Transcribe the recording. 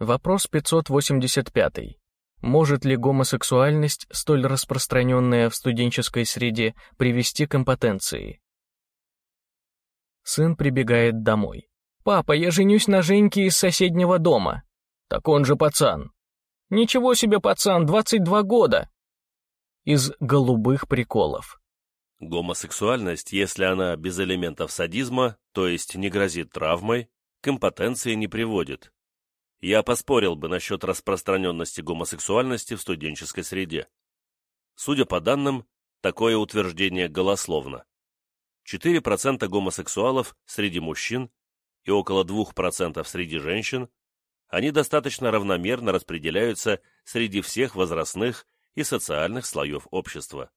Вопрос 585. Может ли гомосексуальность, столь распространенная в студенческой среде, привести к импотенции? Сын прибегает домой. «Папа, я женюсь на Женьке из соседнего дома». «Так он же пацан». «Ничего себе пацан, 22 года». Из голубых приколов. Гомосексуальность, если она без элементов садизма, то есть не грозит травмой, к импотенции не приводит. Я поспорил бы насчет распространенности гомосексуальности в студенческой среде. Судя по данным, такое утверждение голословно. 4% гомосексуалов среди мужчин и около 2% среди женщин, они достаточно равномерно распределяются среди всех возрастных и социальных слоев общества.